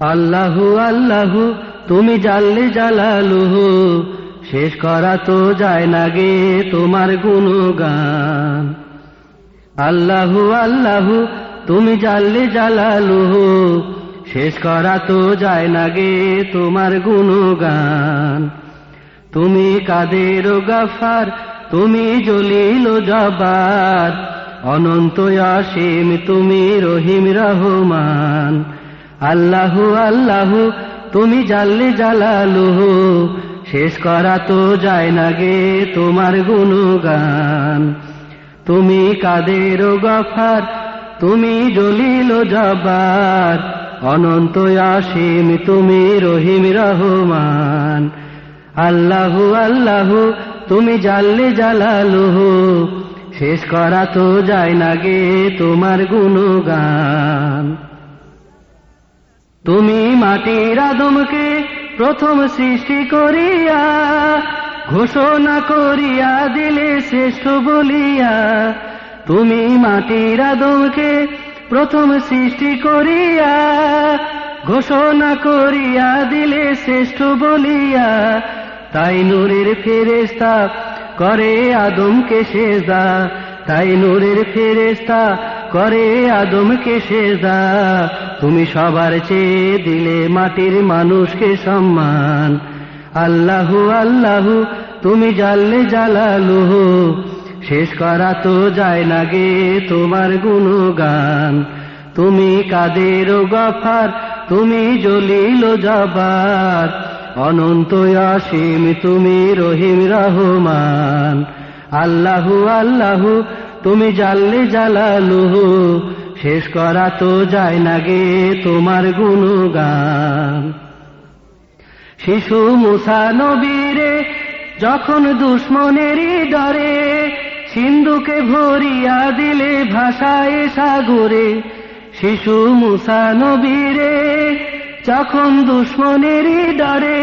আল্লাহু আল্লাহু, তুমি জানলে জালালুহু। শেষ করা তো যায় না গে তোমার গুণগান। আল্লাহু আল্লাহু, তুমি জানলে জালালুহু। শেষ করা তো যায় না গে তোমার গুণগান। তুমি কাদের গাফার, তুমি জলিল জবার অনন্ত অসীম, তুমি রহিম রহমান। আল্লাহু আল্লাহু, তুমি জানলে জালালুহু, শেষ করা তো যায় না গে তোমার গুণগান। তুমি কাদের গফার, তুমি জলিল জবার অনন্ত অসীম তুমি রহিম রহমান। আল্লাহু আল্লাহু, তুমি জানলে জালালুহু, শেষ করা তো যায় না গে তোমার গুণগান। তুমি মাটির আদমকে প্রথম সৃষ্টি করিয়া, ঘোষণা করিয়া দিলে শ্রেষ্ঠ বলিয়া, তুমি মাটির আদমকে প্রথম সৃষ্টি করিয়া, ঘোষণা করিয়া দিলে শ্রেষ্ঠ বলিয়া, তাই নূরের ফেরেস্তা করে আদমকে সেজদা, তাই নূরের ফেরেস্তা করে আদমকে সেজদা। তুমি সবার চেয়ে দিলে মাটির মানুষকে সম্মান। আল্লাহু আল্লাহু, তুমি জানলে জালালুহু। শেষ করা তো যায় না গে তোমার গুণগান। তুমি কাদের গফার, তুমি জলিল জবার অনন্ত অসীম, তুমি রহিম রহমান। আল্লাহু আল্লাহু তুমি জানলে জালালুহু শেষ করা তো যায় না গে তোমার গুণগান। শিশু মুসা নবীরে, যখন দুশ্মনেরই ডরে, সিন্ধুকে ভরিয়া দিলে ভাষায় সাগরে। শিশু মুসা নবীরে, যখন দুশ্মনেরই ডরে,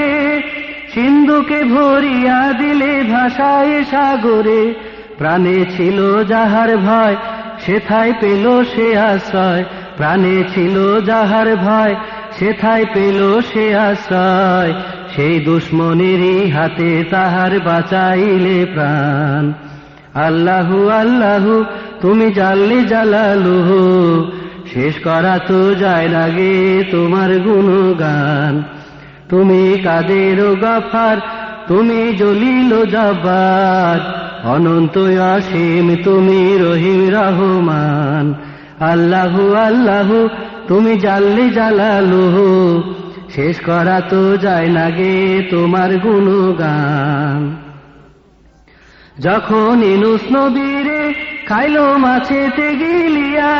সিন্ধুকে ভরিয়া দিলে ভাষায় সাগরে। প্রাণে ছিল যাহার ভয়, সেথায় পেল সে আশ্রয়। প্রাণে ছিল যাহার ভয়, সেথায় পেল সে আশ্রয়। সেই দুশ্মনেরই হাতে তাহার বাঁচাইলে প্রাণ। আল্লাহু আল্লাহু, তুমি জানলে জালালুহু। শেষ করা তো যায় লাগে তোমার গুণগান। তুমি কাদের গাফার, তুমি জলিল জব্বার। অনন্ত অসীম তুমি রহিম রহমান। আল্লাহু আল্লাহু, তুমি জাল্লি জালালুহু। শেষ করা তো যায় না গে তোমার গুণগান। যখন ইনুস নবীরে খাইলো মাছেতে গিলিয়া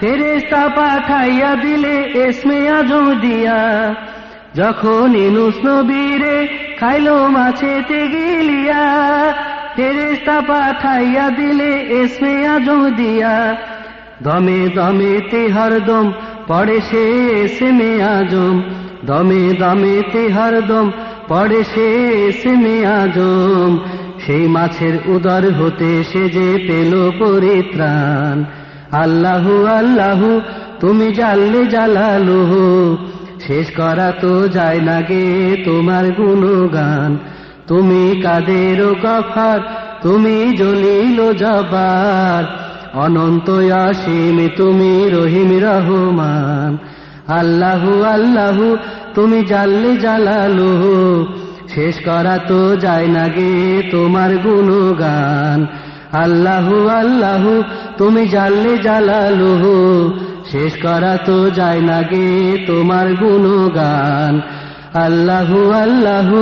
ফেরেস্তা পাঠাইয়া দিলে এসমে আজম দিয়া। যখন ইনুস নবীরে খাইলো মাছেতে গিলিয়া ফেরেস্তা পাঠাইয়া দিলে এসমে আজম দিয়া। দমে দমে তে হরদম পড়ে সে এসমে আজম। দমে দমে তে হরদম পড়ে সে এসমে আজম। সেই মাছের উদর হতে সে যে পেল পরিত্রাণ। আল্লাহু আল্লাহু, তুমি জানলে জালালুহু। শেষ করা তো যায় না গে তোমার গুণগান। তুমি কাদের গফার তুমি জলিল জবার অনন্ত অসীম, তুমি রহিম রহমান। আল্লাহু আল্লাহু, তুমি জানলে জালালুহু শেষ করা তো যায় না গে তোমার গুণগান। আল্লাহু আল্লাহু, তুমি জানলে জালালুহু শেষ করা তো যায় না গে তোমার গুণগান। আল্লাহু আল্লাহু।